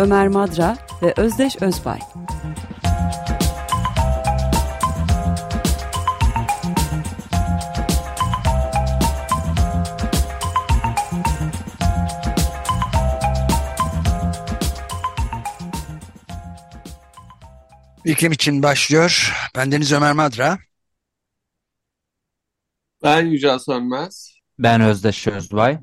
Ömer Madra ve Özdeş Özbay. İklim için başlıyor. Bendeniz Ömer Madra. Ben Yücel Sönmez. Ben Özdeş Özbay.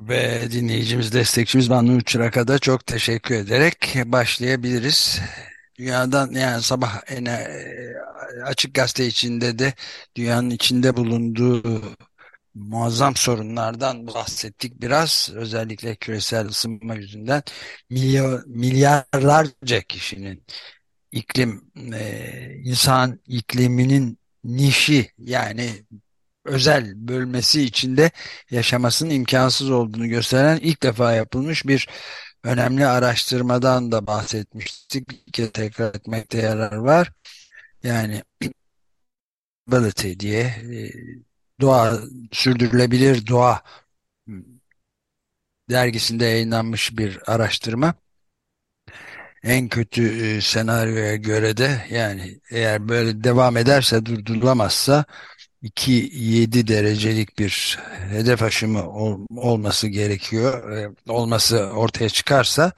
Ve dinleyicimiz, destekçimiz Banu Çırak'a da çok teşekkür ederek başlayabiliriz. Dünyadan yani sabah en açık gazete içinde de dünyanın içinde bulunduğu muazzam sorunlardan bahsettik biraz. Özellikle küresel ısınma yüzünden milyar, milyarlarca kişinin iklim, e, insan ikliminin nişi yani özel bölmesi içinde yaşamasının imkansız olduğunu gösteren ilk defa yapılmış bir önemli araştırmadan da bahsetmiştik. Bir kez tekrar etmekte yarar var. Yani ability diye e, doğa sürdürülebilir doğa dergisinde yayınlanmış bir araştırma. En kötü e, senaryoya göre de yani eğer böyle devam ederse durdurulamazsa 2-7 derecelik bir hedef aşımı ol, olması gerekiyor. E, olması ortaya çıkarsa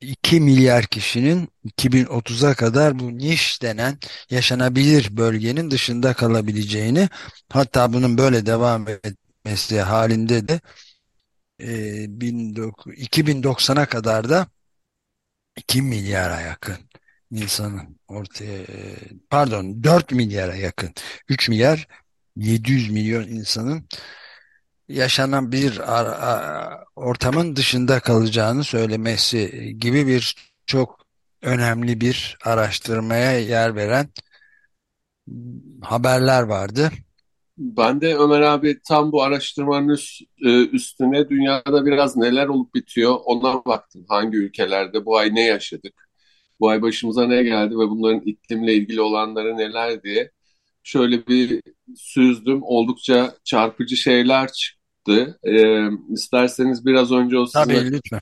2 milyar kişinin 2030'a kadar bu niş denen yaşanabilir bölgenin dışında kalabileceğini hatta bunun böyle devam etmesi halinde de e, 2090'a kadar da 2 milyara yakın insanın ortaya pardon 4 milyara yakın 3 milyar 700 milyon insanın yaşanan bir ortamın dışında kalacağını söylemesi gibi bir çok önemli bir araştırmaya yer veren haberler vardı. Ben de Ömer abi tam bu araştırmanın e, üstüne dünyada biraz neler olup bitiyor ona baktım. Hangi ülkelerde bu ay ne yaşadık? Bu ay başımıza ne geldi ve bunların iklimle ilgili olanları neler diye şöyle bir süzdüm. Oldukça çarpıcı şeyler çıktı. Ee, isterseniz biraz önce o Tabii, lütfen.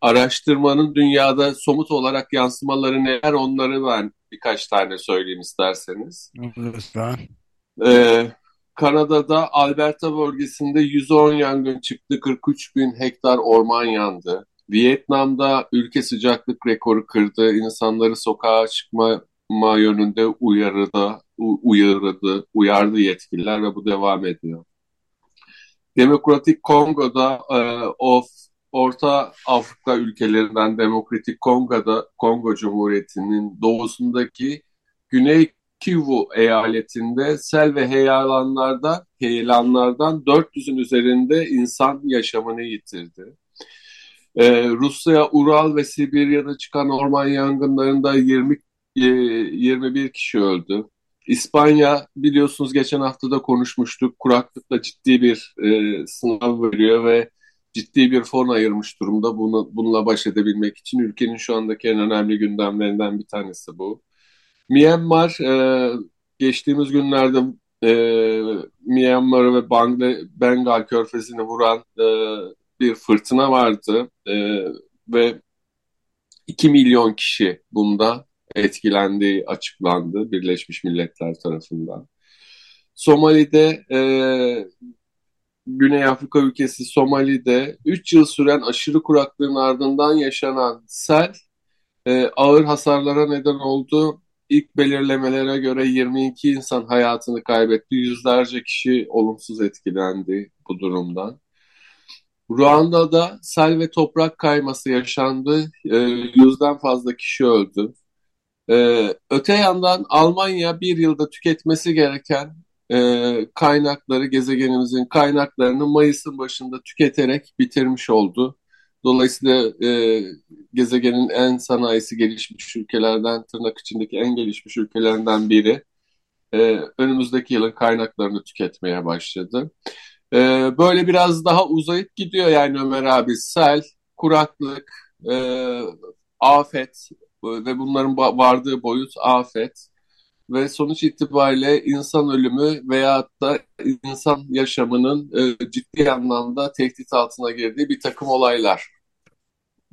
araştırmanın dünyada somut olarak yansımaları neler onları ben birkaç tane söyleyeyim isterseniz. Lütfen. Ee, Kanada'da Alberta bölgesinde 110 yangın çıktı, 43 bin hektar orman yandı. Vietnam'da ülke sıcaklık rekoru kırdı, insanları sokağa çıkma yönünde uyarıda, uyardı, uyardı yetkililer ve bu devam ediyor. Demokratik Kongo'da e, of Orta Afrika ülkelerinden Demokratik Kongo'da Kongo Cumhuriyeti'nin doğusundaki Güney Kivu eyaletinde sel ve heyelanlarda heyelanlardan 400'ün üzerinde insan yaşamını yitirdi. Ee, Rusya, Ural ve Sibirya'da çıkan orman yangınlarında 20 e, 21 kişi öldü. İspanya biliyorsunuz geçen hafta da konuşmuştuk. Kuraklıkla ciddi bir e, sınav veriyor ve ciddi bir fon ayırmış durumda. Bunu, bununla baş edebilmek için ülkenin şu andaki en önemli gündemlerinden bir tanesi bu. Myanmar e, geçtiğimiz günlerde e, Myanmar'ı ve Bangle, Bengal körfezini vuran e, bir fırtına vardı e, ve 2 milyon kişi bunda etkilendiği açıklandı Birleşmiş Milletler tarafından. Somali'de e, Güney Afrika ülkesi Somali'de 3 yıl süren aşırı kuraklığın ardından yaşanan sel e, ağır hasarlara neden oldu. İlk belirlemelere göre 22 insan hayatını kaybetti. Yüzlerce kişi olumsuz etkilendi bu durumdan. Ruanda'da sel ve toprak kayması yaşandı. E, yüzden fazla kişi öldü. E, öte yandan Almanya bir yılda tüketmesi gereken e, kaynakları, gezegenimizin kaynaklarını Mayıs'ın başında tüketerek bitirmiş oldu. Dolayısıyla e, gezegenin en sanayisi gelişmiş ülkelerden, tırnak içindeki en gelişmiş ülkelerinden biri e, önümüzdeki yılın kaynaklarını tüketmeye başladı. E, böyle biraz daha uzayıp gidiyor yani Ömer abi. Sel, kuraklık, e, afet ve bunların vardığı boyut afet ve sonuç itibariyle insan ölümü veya da insan yaşamının e, ciddi anlamda tehdit altına girdiği bir takım olaylar.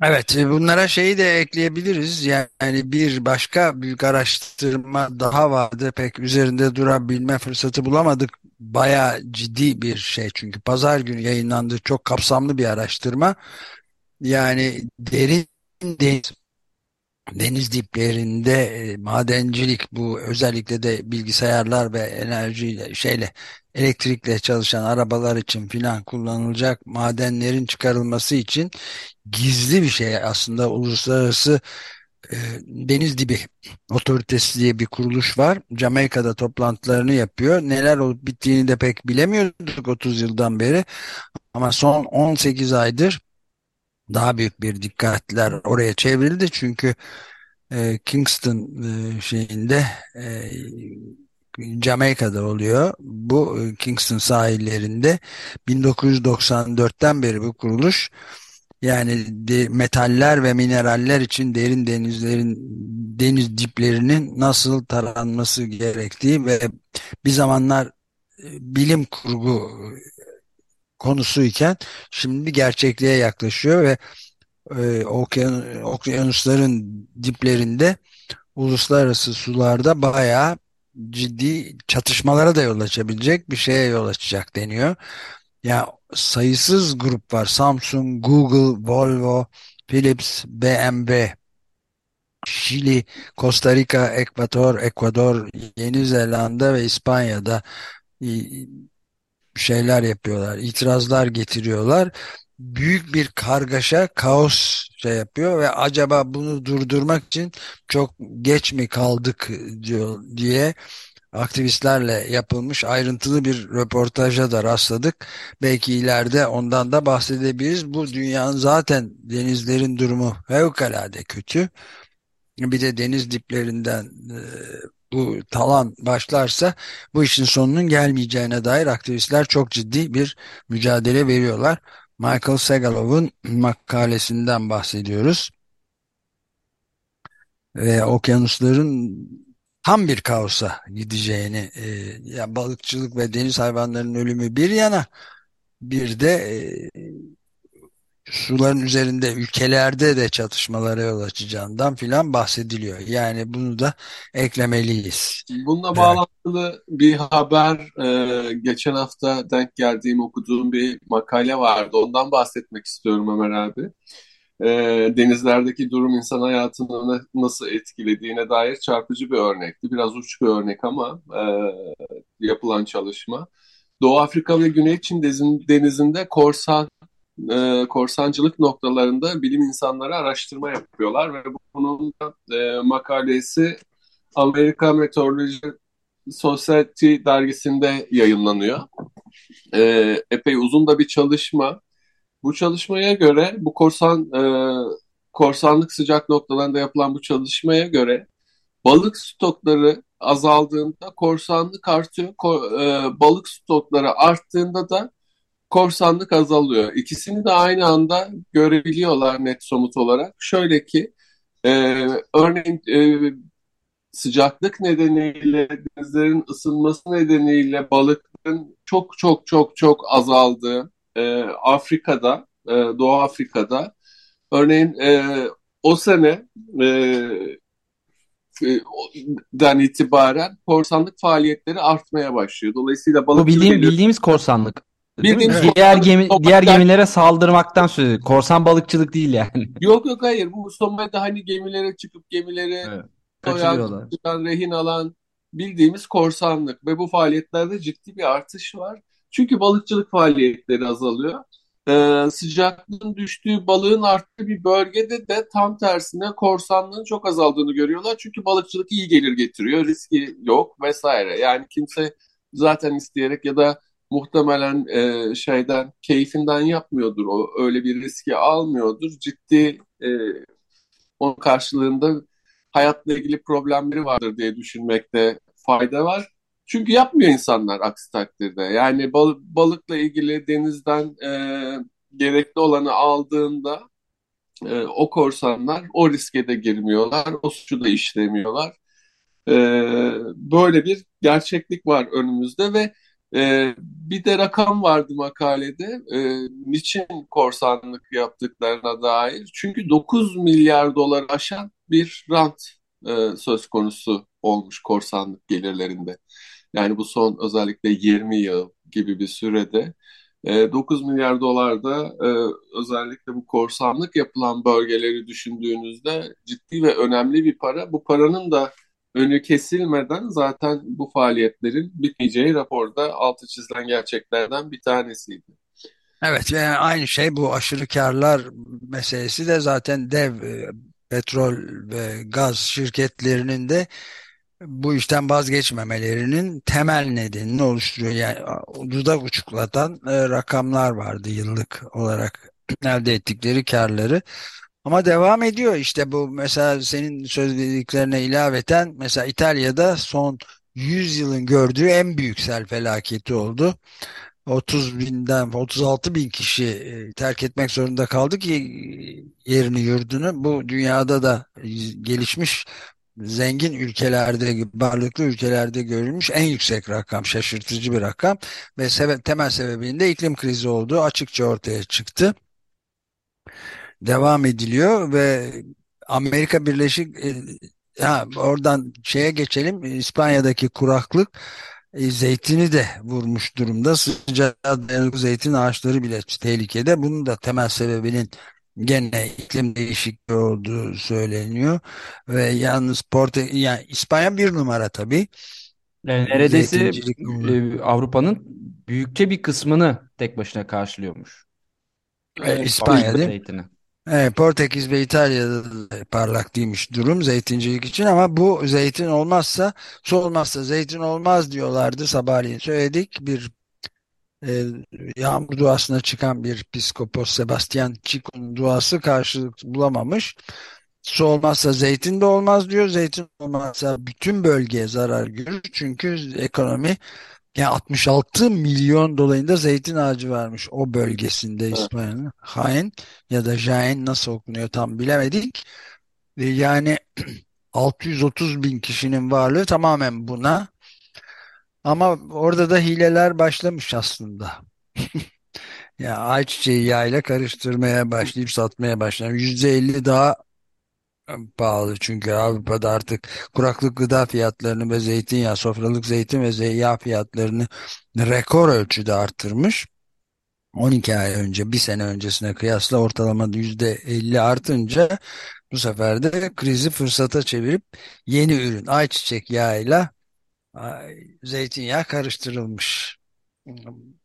Evet, e, bunlara şeyi de ekleyebiliriz. Yani bir başka büyük araştırma daha vardı. Pek üzerinde durabilme fırsatı bulamadık. Baya ciddi bir şey çünkü pazar günü yayınlandı. Çok kapsamlı bir araştırma. Yani derin deniz deniz diplerinde e, madencilik bu özellikle de bilgisayarlar ve enerjiyle şeyle elektrikle çalışan arabalar için filan kullanılacak madenlerin çıkarılması için gizli bir şey aslında uluslararası e, deniz dibi otoritesi diye bir kuruluş var. Jamaika'da toplantılarını yapıyor. Neler olup bittiğini de pek bilemiyorduk 30 yıldan beri. Ama son 18 aydır daha büyük bir dikkatler oraya çevrildi. Çünkü e, Kingston e, şeyinde e, Jamaika'da oluyor. Bu e, Kingston sahillerinde 1994'ten beri bu kuruluş yani metaller ve mineraller için derin denizlerin deniz diplerinin nasıl taranması gerektiği ve bir zamanlar e, bilim kurgu konusuyken şimdi gerçekliğe yaklaşıyor ve e, okyan, okyanusların diplerinde uluslararası sularda bayağı ciddi çatışmalara da yol açabilecek bir şeye yol açacak deniyor. Ya sayısız grup var. Samsung, Google, Volvo, Philips, BMW, Şili, Costa Rica, Ekvator, Ekvador, Yeni Zelanda ve İspanya'da şeyler yapıyorlar, itirazlar getiriyorlar. Büyük bir kargaşa, kaos şey yapıyor ve acaba bunu durdurmak için çok geç mi kaldık diyor diye aktivistlerle yapılmış ayrıntılı bir röportaja da rastladık. Belki ileride ondan da bahsedebiliriz. Bu dünyanın zaten denizlerin durumu fevkalade kötü. Bir de deniz diplerinden e, bu talan başlarsa bu işin sonunun gelmeyeceğine dair aktivistler çok ciddi bir mücadele veriyorlar. Michael Segalov'un makalesinden bahsediyoruz. Ve okyanusların tam bir kaosa gideceğini e, ya balıkçılık ve deniz hayvanlarının ölümü bir yana bir de e, suların üzerinde ülkelerde de çatışmalara yol açacağından filan bahsediliyor. Yani bunu da eklemeliyiz. Bununla bağlantılı bir haber e, geçen hafta denk geldiğim okuduğum bir makale vardı. Ondan bahsetmek istiyorum Ömer abi. E, denizlerdeki durum insan hayatını nasıl etkilediğine dair çarpıcı bir örnekti. Biraz uç bir örnek ama e, yapılan çalışma. Doğu Afrika ve Güney Çin denizinde korsan e, korsancılık noktalarında bilim insanları araştırma yapıyorlar ve bunun da, e, makalesi Amerika Meteoroloji Society dergisinde yayınlanıyor. E, epey uzun da bir çalışma. Bu çalışmaya göre bu korsan e, korsanlık sıcak noktalarında yapılan bu çalışmaya göre balık stokları azaldığında korsanlık artıyor. Ko, e, balık stokları arttığında da korsanlık azalıyor. İkisini de aynı anda görebiliyorlar net somut olarak. Şöyle ki e, örneğin e, sıcaklık nedeniyle denizlerin ısınması nedeniyle balıkların çok çok çok çok azaldığı e, Afrika'da, e, Doğu Afrika'da örneğin e, o sene e, e den itibaren korsanlık faaliyetleri artmaya başlıyor. Dolayısıyla balık Bu bildiğim, bildiğimiz korsanlık. Bildiğimiz diğer gemi diğer gemilere saldırmaktan söz ediyor. Korsan balıkçılık değil yani. Yok yok hayır. Bu Somali'de hani gemilere çıkıp gemileri evet. rehin alan bildiğimiz korsanlık ve bu faaliyetlerde ciddi bir artış var. Çünkü balıkçılık faaliyetleri azalıyor. Ee, sıcaklığın düştüğü, balığın arttığı bir bölgede de tam tersine korsanlığın çok azaldığını görüyorlar. Çünkü balıkçılık iyi gelir getiriyor, riski yok vesaire. Yani kimse zaten isteyerek ya da muhtemelen e, şeyden keyfinden yapmıyordur. O öyle bir riski almıyordur. Ciddi e, onun karşılığında hayatla ilgili problemleri vardır diye düşünmekte fayda var. Çünkü yapmıyor insanlar aksi takdirde. Yani bal balıkla ilgili denizden e, gerekli olanı aldığında e, o korsanlar o riske de girmiyorlar, o suçu da işlemiyorlar. E, böyle bir gerçeklik var önümüzde ve e, bir de rakam vardı makalede. E, niçin korsanlık yaptıklarına dair. Çünkü 9 milyar dolar aşan bir rant e, söz konusu olmuş korsanlık gelirlerinde. Yani bu son özellikle 20 yıl gibi bir sürede 9 e, milyar dolar da e, özellikle bu korsanlık yapılan bölgeleri düşündüğünüzde ciddi ve önemli bir para. Bu paranın da önü kesilmeden zaten bu faaliyetlerin bitmeyeceği raporda altı çizilen gerçeklerden bir tanesiydi. Evet ve aynı şey bu aşırı karlar meselesi de zaten dev e, petrol ve gaz şirketlerinin de bu işten vazgeçmemelerinin temel nedenini oluşturuyor. Yani dudak uçuklatan e, rakamlar vardı yıllık olarak elde ettikleri karları. Ama devam ediyor işte bu mesela senin söylediklerine ilaveten mesela İtalya'da son 100 yılın gördüğü en büyük sel felaketi oldu. 30 binden 36 bin kişi e, terk etmek zorunda kaldı ki yerini yurdunu. Bu dünyada da gelişmiş zengin ülkelerde, varlıklı ülkelerde görülmüş en yüksek rakam, şaşırtıcı bir rakam ve sebe temel sebebinde iklim krizi olduğu açıkça ortaya çıktı. Devam ediliyor ve Amerika Birleşik e, ha, oradan şeye geçelim İspanya'daki kuraklık e, zeytini de vurmuş durumda. Sıcağa dayanıklı zeytin ağaçları bile tehlikede. Bunun da temel sebebinin gene iklim değişikliği olduğu söyleniyor ve yalnız Porte yani İspanya bir numara tabii. Yani neredeyse e, Avrupa'nın büyükçe bir kısmını tek başına karşılıyormuş. E, İspanya değil mi? Evet, Portekiz ve İtalya'da da parlak değilmiş durum zeytincilik için ama bu zeytin olmazsa su olmazsa zeytin olmaz diyorlardı sabahleyin söyledik bir e, yağmur duasına çıkan bir piskopos Sebastian Chico'nun duası karşılık bulamamış. Su olmazsa zeytin de olmaz diyor. Zeytin olmazsa bütün bölgeye zarar görür. Çünkü ekonomi yani 66 milyon dolayında zeytin ağacı varmış o bölgesinde İspanya'nın. Hain ya da Jaén nasıl okunuyor tam bilemedik. Yani 630 bin kişinin varlığı tamamen buna ama orada da hileler başlamış aslında. Ya ayçiçeği yağıyla karıştırmaya başlayıp satmaya başlamış. %50 daha pahalı çünkü Avrupa'da artık kuraklık gıda fiyatlarını ve zeytinyağı, sofralık zeytin ve yağ fiyatlarını rekor ölçüde arttırmış. 12 ay önce, bir sene öncesine kıyasla ortalama %50 artınca bu sefer de krizi fırsata çevirip yeni ürün ayçiçek yağıyla zeytinyağı karıştırılmış.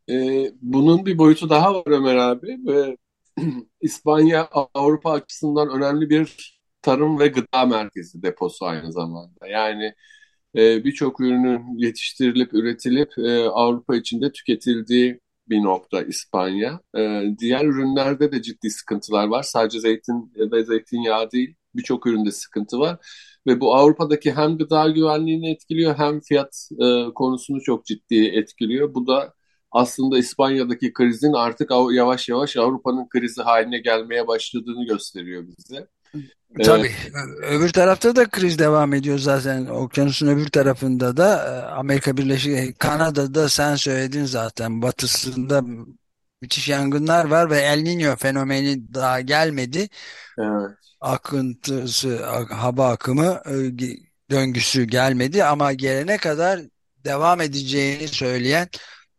Ee, bunun bir boyutu daha var Ömer abi ve İspanya Avrupa açısından önemli bir tarım ve gıda merkezi deposu aynı zamanda. Yani e, birçok ürünün yetiştirilip üretilip e, Avrupa içinde tüketildiği bir nokta İspanya. E, diğer ürünlerde de ciddi sıkıntılar var. Sadece zeytin ve zeytinyağı değil birçok üründe sıkıntı var. Ve bu Avrupa'daki hem gıda güvenliğini etkiliyor hem fiyat e, konusunu çok ciddi etkiliyor. Bu da aslında İspanya'daki krizin artık yavaş yavaş Avrupa'nın krizi haline gelmeye başladığını gösteriyor bize. Tabii. Ee, öbür tarafta da kriz devam ediyor zaten. Okyanusun öbür tarafında da e, Amerika Birleşik Kanada'da sen söyledin zaten batısında müthiş yangınlar var ve El Niño fenomeni daha gelmedi. Evet akıntısı, hava akımı e, döngüsü gelmedi ama gelene kadar devam edeceğini söyleyen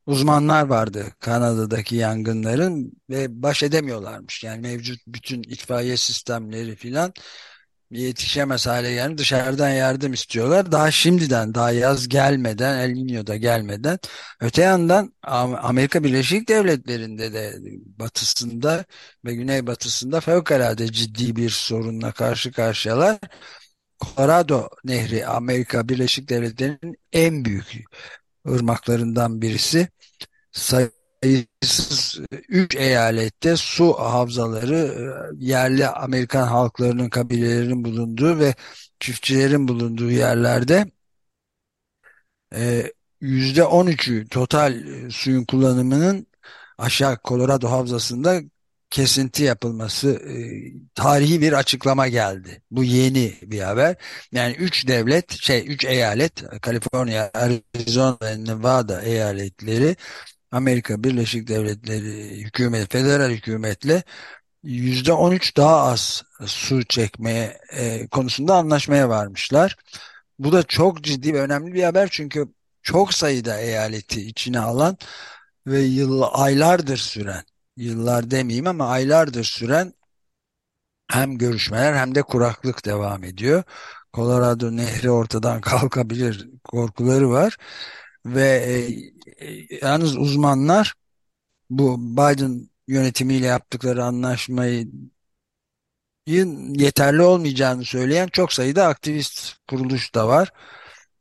uzmanlar vardı Kanada'daki yangınların ve baş edemiyorlarmış. Yani mevcut bütün itfaiye sistemleri filan yetişemez hale geldi. Dışarıdan yardım istiyorlar. Daha şimdiden, daha yaz gelmeden, El Niño'da gelmeden. Öte yandan Amerika Birleşik Devletleri'nde de batısında ve güneybatısında fevkalade ciddi bir sorunla karşı karşıyalar. Colorado Nehri Amerika Birleşik Devletleri'nin en büyük ırmaklarından birisi sayısız 3 eyalette su havzaları e, yerli Amerikan halklarının kabilelerinin bulunduğu ve çiftçilerin bulunduğu yerlerde e, %13'ü total e, suyun kullanımının aşağı Colorado Havzası'nda kesinti yapılması e, tarihi bir açıklama geldi. Bu yeni bir haber. Yani üç devlet, şey üç eyalet, Kaliforniya, Arizona ve Nevada eyaletleri Amerika Birleşik Devletleri hükümet, federal hükümetle %13 daha az su çekmeye e, konusunda anlaşmaya varmışlar. Bu da çok ciddi ve önemli bir haber çünkü çok sayıda eyaleti içine alan ve yıl, aylardır süren, yıllar demeyeyim ama aylardır süren hem görüşmeler hem de kuraklık devam ediyor. Colorado Nehri ortadan kalkabilir korkuları var ve e, e, yalnız uzmanlar bu Biden yönetimiyle yaptıkları anlaşmayı yeterli olmayacağını söyleyen çok sayıda aktivist kuruluş da var.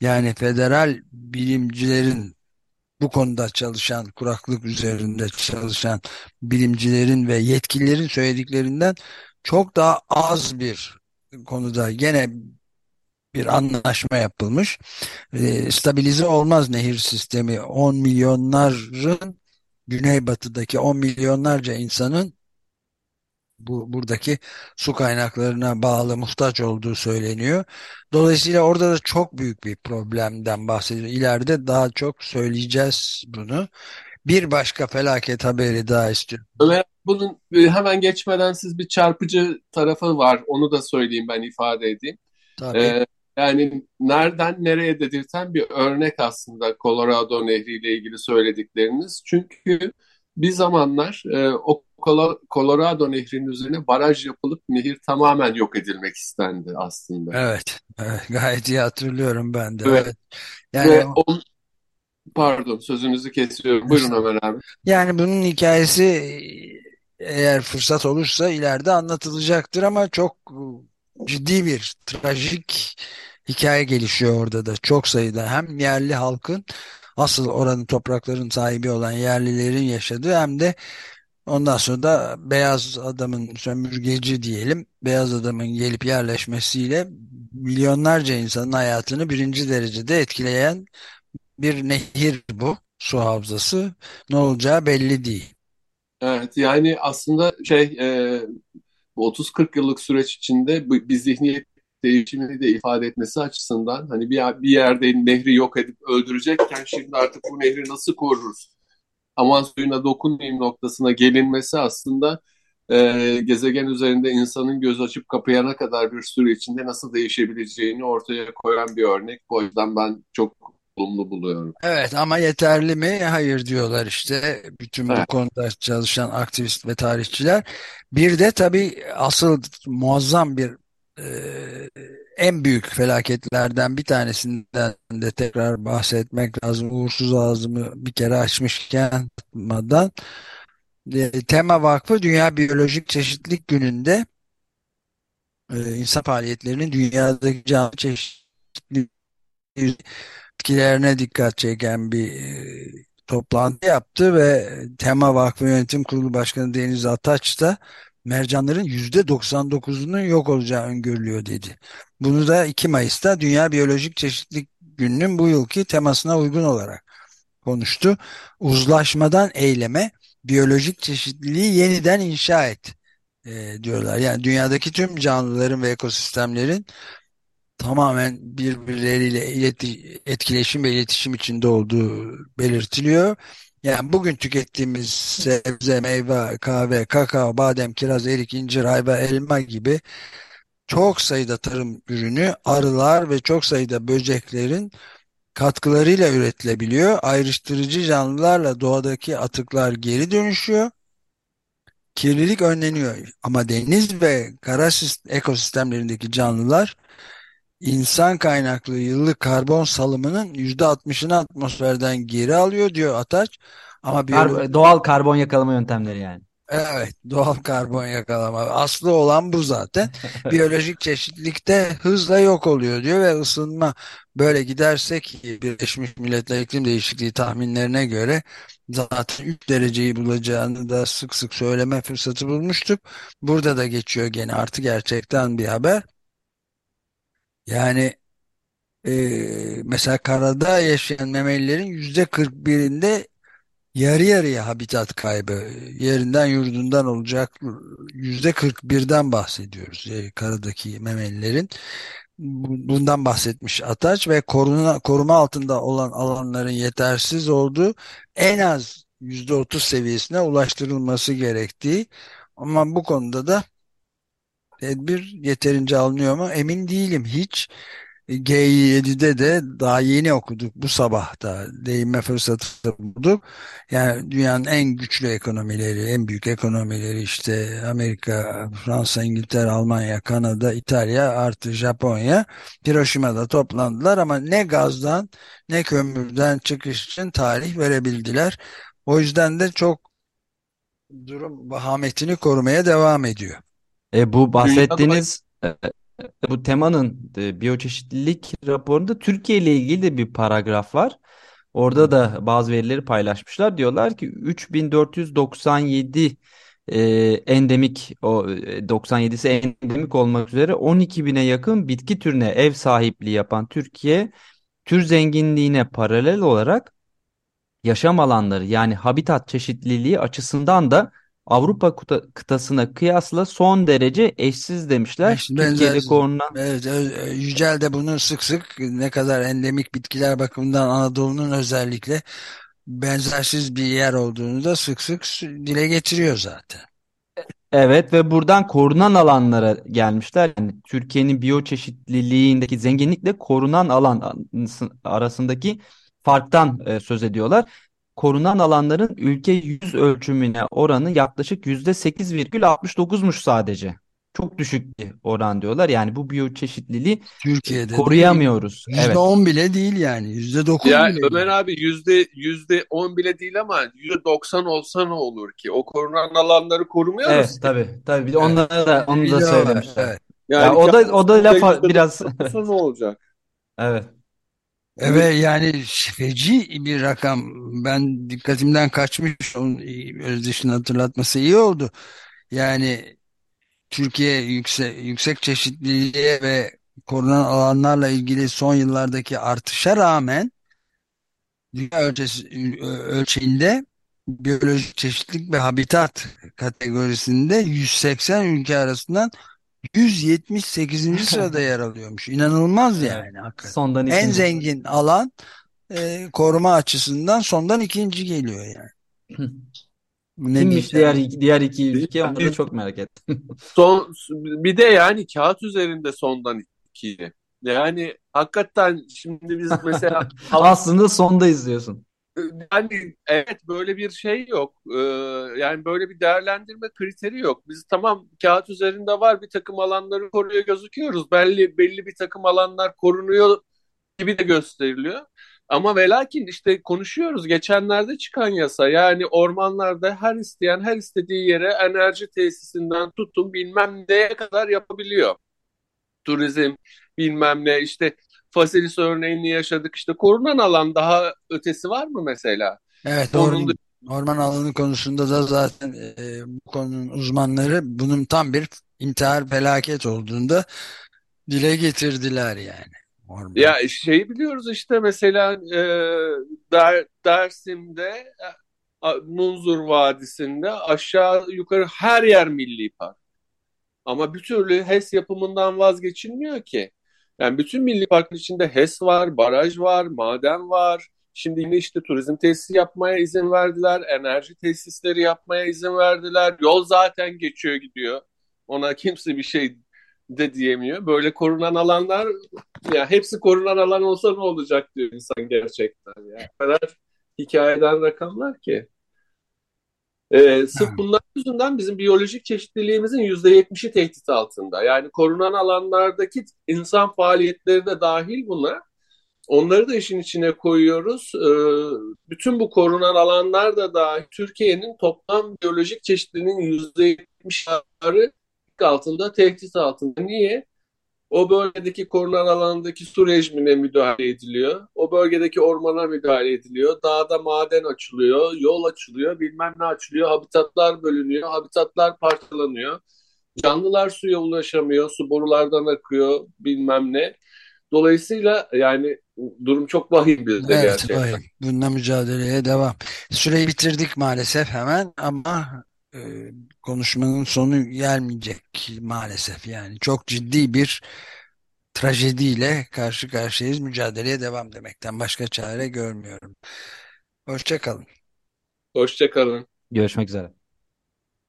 Yani federal bilimcilerin bu konuda çalışan, kuraklık üzerinde çalışan bilimcilerin ve yetkililerin söylediklerinden çok daha az bir konuda gene bir anlaşma yapılmış. E, stabilize olmaz nehir sistemi 10 milyonların güneybatıdaki 10 milyonlarca insanın bu buradaki su kaynaklarına bağlı muhtaç olduğu söyleniyor. Dolayısıyla orada da çok büyük bir problemden bahsediyor. İleride daha çok söyleyeceğiz bunu. Bir başka felaket haberi daha istiyorum. Ömer bunun e, hemen geçmeden siz bir çarpıcı tarafı var. Onu da söyleyeyim ben ifade edeyim. Tabii. Ee, yani nereden nereye dedirten bir örnek aslında Colorado Nehri ile ilgili söyledikleriniz. Çünkü bir zamanlar e, o Colorado Nehri'nin üzerine baraj yapılıp nehir tamamen yok edilmek istendi aslında. Evet, evet gayet iyi hatırlıyorum ben de. Evet. evet. Yani Ve o, pardon sözünüzü kesiyorum. Buyurun Ömer abi. Yani bunun hikayesi eğer fırsat olursa ileride anlatılacaktır ama çok ciddi bir trajik hikaye gelişiyor orada da. Çok sayıda hem yerli halkın asıl oranın toprakların sahibi olan yerlilerin yaşadığı hem de ondan sonra da beyaz adamın sömürgeci diyelim beyaz adamın gelip yerleşmesiyle milyonlarca insanın hayatını birinci derecede etkileyen bir nehir bu su havzası ne olacağı belli değil. Evet yani aslında şey e, 30-40 yıllık süreç içinde bir zihniyet değişimini de ifade etmesi açısından hani bir, bir yerde nehri yok edip öldürecekken şimdi artık bu nehri nasıl koruruz? Aman suyuna dokunmayayım noktasına gelinmesi aslında e, gezegen üzerinde insanın göz açıp kapayana kadar bir süre içinde nasıl değişebileceğini ortaya koyan bir örnek. O yüzden ben çok olumlu buluyorum. Evet ama yeterli mi? Hayır diyorlar işte bütün bu evet. konuda çalışan aktivist ve tarihçiler. Bir de tabii asıl muazzam bir e, en büyük felaketlerden bir tanesinden de tekrar bahsetmek lazım. Uğursuz ağzımı bir kere açmışken tutmadan. E, Tema Vakfı Dünya Biyolojik Çeşitlilik Günü'nde e, insan faaliyetlerinin dünyadaki canlı çeşitlilik etkilerine dikkat çeken bir e, toplantı yaptı ve Tema Vakfı Yönetim Kurulu Başkanı Deniz Ataç da mercanların %99'unun yok olacağı öngörülüyor dedi. Bunu da 2 Mayıs'ta Dünya Biyolojik Çeşitlilik Günü'nün bu yılki temasına uygun olarak konuştu. Uzlaşmadan eyleme biyolojik çeşitliliği yeniden inşa et e, diyorlar. Yani dünyadaki tüm canlıların ve ekosistemlerin tamamen birbirleriyle etkileşim ve iletişim içinde olduğu belirtiliyor. Yani bugün tükettiğimiz sebze, meyve, kahve, kakao, badem, kiraz, erik, incir, ayva, elma gibi çok sayıda tarım ürünü arılar ve çok sayıda böceklerin katkılarıyla üretilebiliyor. Ayrıştırıcı canlılarla doğadaki atıklar geri dönüşüyor. Kirlilik önleniyor ama deniz ve kara ekosistemlerindeki canlılar insan kaynaklı yıllık karbon salımının %60'ını atmosferden geri alıyor diyor Ataç. Ama biyolo- doğal karbon yakalama yöntemleri yani. Evet, doğal karbon yakalama. Aslı olan bu zaten. Biyolojik çeşitlilikte hızla yok oluyor diyor ve ısınma böyle gidersek Birleşmiş Milletler İklim Değişikliği tahminlerine göre zaten 3 dereceyi bulacağını da sık sık söyleme fırsatı bulmuştuk. Burada da geçiyor gene artı gerçekten bir haber. Yani e, mesela karada yaşayan memelilerin yüzde 41'inde yarı yarıya habitat kaybı yerinden yurdundan olacak yüzde 41'den bahsediyoruz. E, karadaki memelilerin bundan bahsetmiş Ataç ve koruma, koruma altında olan alanların yetersiz olduğu en az yüzde 30 seviyesine ulaştırılması gerektiği. Ama bu konuda da tedbir yeterince alınıyor mu emin değilim hiç G7'de de daha yeni okuduk bu sabah da değinme fırsatı bulduk. Yani dünyanın en güçlü ekonomileri, en büyük ekonomileri işte Amerika, Fransa, İngiltere, Almanya, Kanada, İtalya artı Japonya Hiroşima'da toplandılar ama ne gazdan ne kömürden çıkış için tarih verebildiler. O yüzden de çok durum vahametini korumaya devam ediyor. E, bu bahsettiğiniz Dünyada bu temanın e, biyoçeşitlilik raporunda Türkiye ile ilgili de bir paragraf var. Orada da bazı verileri paylaşmışlar. Diyorlar ki 3497 e, endemik o 97'si e, endemik olmak üzere 12 bine yakın bitki türüne ev sahipliği yapan Türkiye tür zenginliğine paralel olarak yaşam alanları yani habitat çeşitliliği açısından da Avrupa kıtasına kıyasla son derece eşsiz demişler. Eş, Türkiye Evet, Yücel de bunu sık sık ne kadar endemik bitkiler bakımından Anadolu'nun özellikle benzersiz bir yer olduğunu da sık sık dile getiriyor zaten. Evet ve buradan korunan alanlara gelmişler. Yani Türkiye'nin biyoçeşitliliğindeki zenginlikle korunan alan arasındaki farktan e, söz ediyorlar korunan alanların ülke yüz ölçümüne oranı yaklaşık %8,69'muş sadece. Çok düşük bir oran diyorlar. Yani bu biyoçeşitliliği Türkiye'de koruyamıyoruz. Yüzde evet. on bile değil yani. Yüzde dokuz ya bile Ömer değil. abi yüzde yüzde on bile değil ama yüzde doksan olsa ne olur ki? O korunan alanları korumuyoruz. Evet ki. tabii tabii. Bir de onları da onu da söylemişler. Evet. Yani ya o da o da laf biraz ne olacak? Evet. Evet yani feci bir rakam. Ben dikkatimden kaçmış. Onun Özdeş'in hatırlatması iyi oldu. Yani Türkiye yüksek, yüksek çeşitliliğe ve korunan alanlarla ilgili son yıllardaki artışa rağmen dünya ölçesi, ölçeğinde biyolojik çeşitlilik ve habitat kategorisinde 180 ülke arasından 178. sırada yer alıyormuş. İnanılmaz yani hakikaten. Sondan ikinci. En zengin alan e, koruma açısından sondan ikinci geliyor yani. Ne Kimmiş diğer iki, diğer iki ülke onu da çok merak ettim. Son bir de yani kağıt üzerinde sondan iki. Yani hakikaten şimdi biz mesela aslında sonda izliyorsun. Yani evet böyle bir şey yok. Ee, yani böyle bir değerlendirme kriteri yok. Biz tamam kağıt üzerinde var bir takım alanları koruyor gözüküyoruz. Belli belli bir takım alanlar korunuyor gibi de gösteriliyor. Ama velakin işte konuşuyoruz geçenlerde çıkan yasa yani ormanlarda her isteyen her istediği yere enerji tesisinden tutun bilmem neye kadar yapabiliyor. Turizm bilmem ne işte Fasilis örneğini yaşadık. İşte korunan alan daha ötesi var mı mesela? Evet doğru. Onun Orman alanı konusunda da zaten e, bu konunun uzmanları bunun tam bir intihar felaket olduğunda dile getirdiler yani. Orman. Ya şeyi biliyoruz işte mesela e, Der, Dersim'de e, Munzur Vadisi'nde aşağı yukarı her yer milli park. Ama bir türlü HES yapımından vazgeçilmiyor ki. Yani bütün milli parkın içinde HES var, baraj var, maden var. Şimdi yine işte turizm tesisi yapmaya izin verdiler, enerji tesisleri yapmaya izin verdiler. Yol zaten geçiyor gidiyor. Ona kimse bir şey de diyemiyor. Böyle korunan alanlar ya hepsi korunan alan olsa ne olacak diyor insan gerçekten ya. O kadar hikayeden rakamlar ki. Ee, sırf bunlar yüzünden bizim biyolojik çeşitliliğimizin yüzde yetmişi tehdit altında. Yani korunan alanlardaki insan faaliyetleri de dahil buna Onları da işin içine koyuyoruz. Ee, bütün bu korunan alanlar da dahil Türkiye'nin toplam biyolojik çeşitliliğinin %70'leri altında, tehdit altında. Niye? O bölgedeki korunan alandaki su rejimine müdahale ediliyor. O bölgedeki ormana müdahale ediliyor. Dağda maden açılıyor, yol açılıyor, bilmem ne açılıyor. Habitatlar bölünüyor, habitatlar parçalanıyor. Canlılar suya ulaşamıyor, su borulardan akıyor, bilmem ne. Dolayısıyla yani durum çok vahim bizde evet, gerçekten. Vahim. Bununla mücadeleye devam. Süreyi bitirdik maalesef hemen ama e, konuşmanın sonu gelmeyecek maalesef. Yani çok ciddi bir trajediyle karşı karşıyayız. Mücadeleye devam demekten başka çare görmüyorum. Hoşçakalın. Hoşçakalın. Görüşmek üzere.